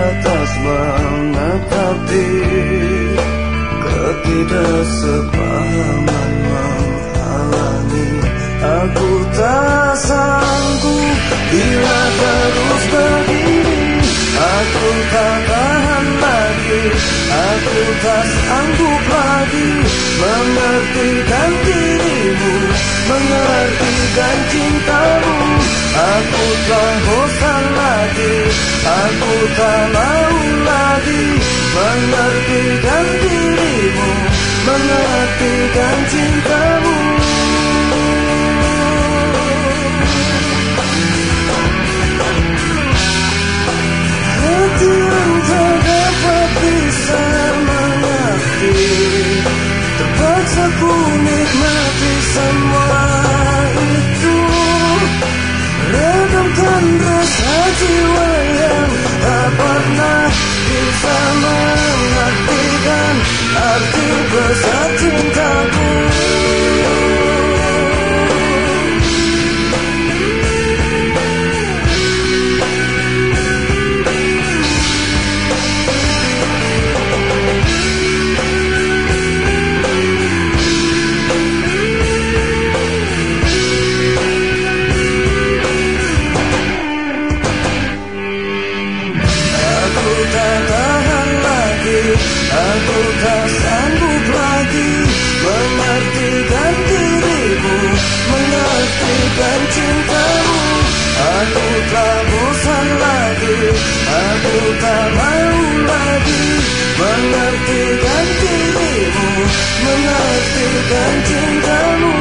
sebatas menatapi Ketidaksepahaman menghalangi Aku tak sanggup. Bila terus begini Aku tak tahan lagi. Aku tak sanggup lagi Mengertikan dirimu Mengertikan cintamu Aku tak bosan lagi. Aku tak mau lagi Mengertikan dirimu Mengertikan cintamu Hati Dançando um tango Mengertikan dirimu Mengertikan cintamu